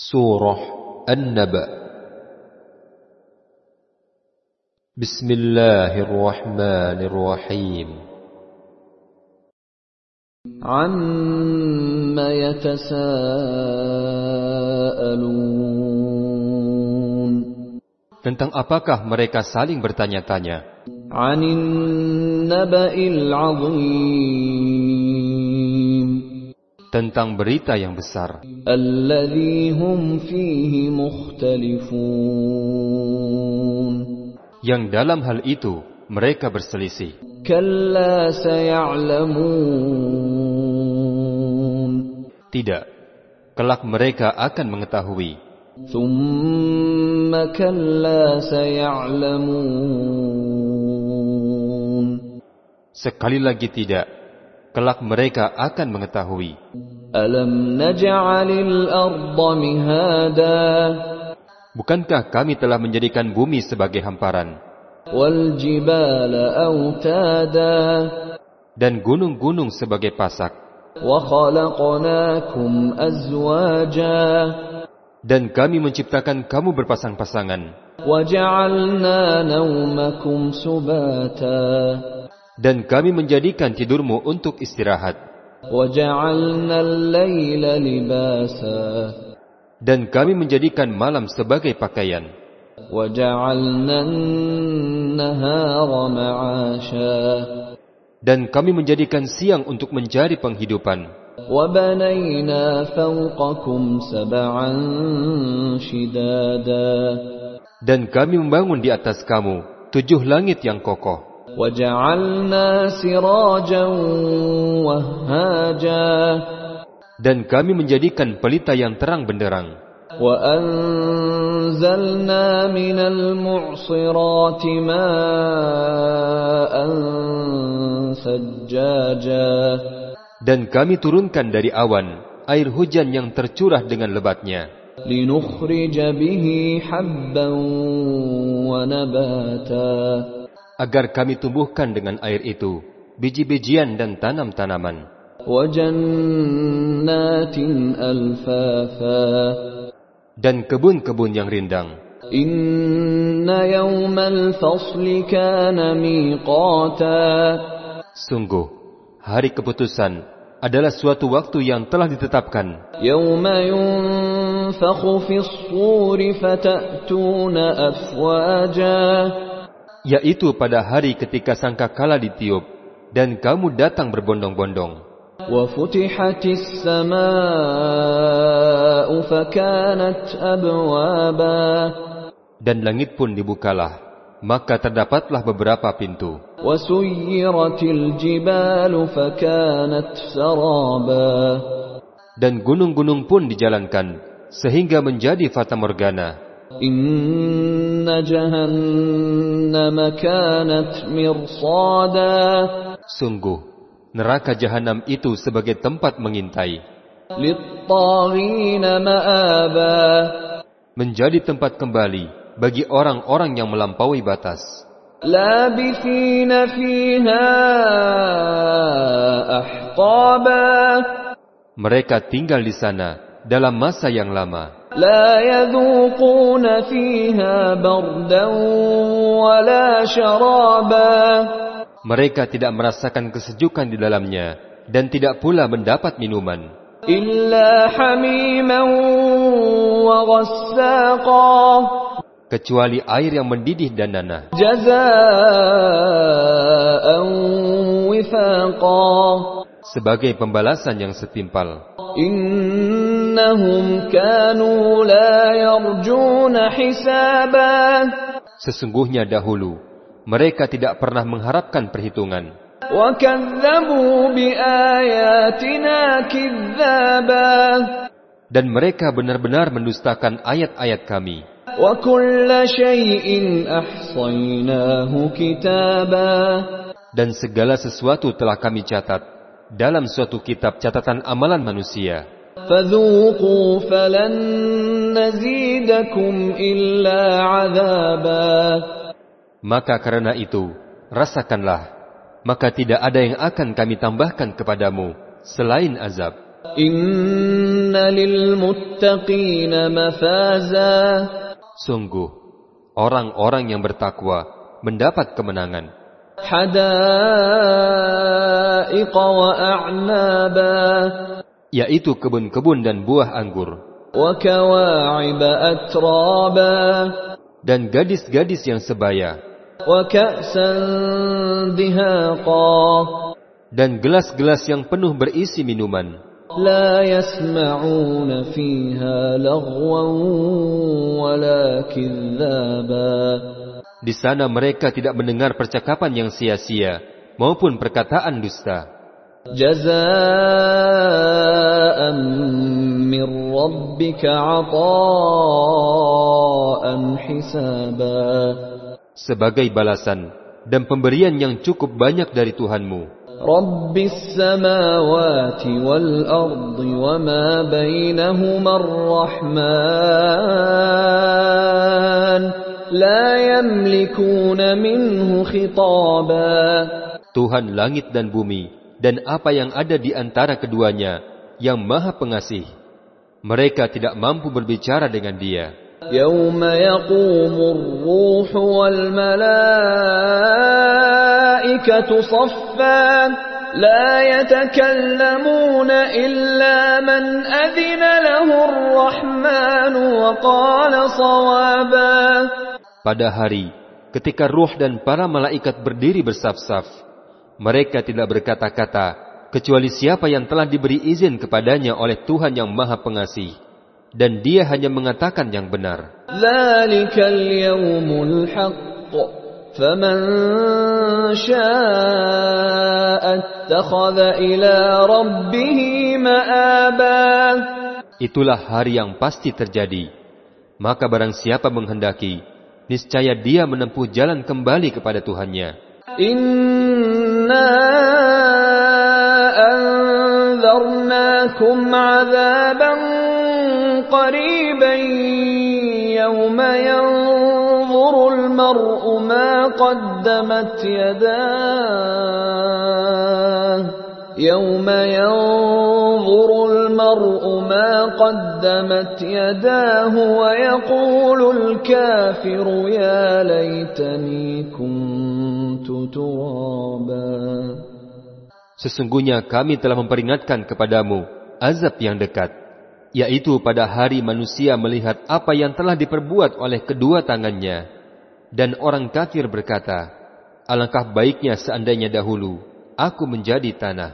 Surah An-Naba. Bismillahirrahmanirrahim. Amma yatasaalun. Tentang apakah mereka saling bertanya-tanya? Anin naba'il azim tentang berita yang besar. Yang dalam hal itu mereka berselisih. Tidak kelak mereka akan mengetahui. Sekali lagi tidak kelak mereka akan mengetahui. Alam naj'alil arda mihada. Bukankah kami telah menjadikan bumi sebagai hamparan? Dan gunung-gunung sebagai pasak. Dan kami menciptakan kamu berpasang-pasangan dan kami menjadikan tidurmu untuk istirahat. Dan kami menjadikan malam sebagai pakaian. Dan kami menjadikan siang untuk mencari penghidupan. Dan kami membangun di atas kamu tujuh langit yang kokoh. dan kami menjadikan pelita yang terang benderang وَأَنزَلْنَا مِنَ الْمُعْصِرَاتِ مَاءً ثَجَّاجًا dan kami turunkan dari awan air hujan yang tercurah dengan lebatnya لِنُخْرِجَ بِهِ حَبًّا وَنَبَاتًا agar kami tumbuhkan dengan air itu biji-bijian dan tanam-tanaman. Dan kebun-kebun yang rindang. Sungguh, hari keputusan adalah suatu waktu yang telah ditetapkan. Yawma fata'tuna yaitu pada hari ketika Sangka Kala ditiup dan kamu datang berbondong-bondong. Dan langit pun dibukalah, maka terdapatlah beberapa pintu. Dan gunung-gunung pun dijalankan, sehingga menjadi fata morgana Sungguh, neraka jahanam itu sebagai tempat mengintai. Menjadi tempat kembali bagi orang-orang yang melampaui batas. Mereka tinggal di sana dalam masa yang lama. لَا يَذُوقُونَ فِيهَا بَرْدًا وَلَا شَرَابًا mereka tidak merasakan kesejukan di dalamnya dan tidak pula mendapat minuman إِلَّا حَمِيمًا وَغَسَّاقًا kecuali air yang mendidih dan nanah جَزَاءً وِفَاقًا sebagai pembalasan yang setimpal. Innahum kanu la yarjuna. Sesungguhnya dahulu mereka tidak pernah mengharapkan perhitungan. Dan mereka benar-benar mendustakan ayat-ayat kami. Dan segala sesuatu telah kami catat dalam suatu kitab catatan amalan manusia. Maka karena itu, rasakanlah, maka tidak ada yang akan kami tambahkan kepadamu, selain azab. Sungguh, orang-orang yang bertakwa mendapat kemenangan. Hadaiqa wa a'naba. Yaitu kebun-kebun dan buah anggur. Wa kawa'iba atraba. Dan gadis-gadis yang sebaya. Wa ka'san dihaqa. Dan gelas-gelas yang penuh berisi minuman. لا يسمعون فيها لغوا ولا كذابا Di sana mereka tidak mendengar percakapan yang sia-sia maupun perkataan dusta. Jazaa'an min rabbika 'ataa'an hisaba. Sebagai balasan dan pemberian yang cukup banyak dari Tuhanmu. Rabbis samawati wal ardi wa ma bainahuma ar-rahman لا يملكون منه خطابا Tuhan langit dan bumi dan apa yang ada di antara keduanya yang maha pengasih. Mereka tidak mampu berbicara dengan dia. يوم يقوم الروح والملائكة صفا لا يتكلمون إلا من أذن له الرحمن وقال صوابا Pada hari ketika ruh dan para malaikat berdiri bersaf-saf, mereka tidak berkata-kata kecuali siapa yang telah diberi izin kepadanya oleh Tuhan yang Maha Pengasih dan dia hanya mengatakan yang benar. Itulah hari yang pasti terjadi. Maka barang siapa menghendaki, niscaya dia menempuh jalan kembali kepada Tuhannya. Inna anzarnakum azaban qariban yawma yanzurul mar'u ma qaddamat yadah yawma yanzurul المرء ما قدمت يداه ويقول الكافر يا ليتني كنت ترابا Sesungguhnya kami telah memperingatkan kepadamu azab yang dekat yaitu pada hari manusia melihat apa yang telah diperbuat oleh kedua tangannya. Dan orang kafir berkata, Alangkah baiknya seandainya dahulu aku menjadi tanah.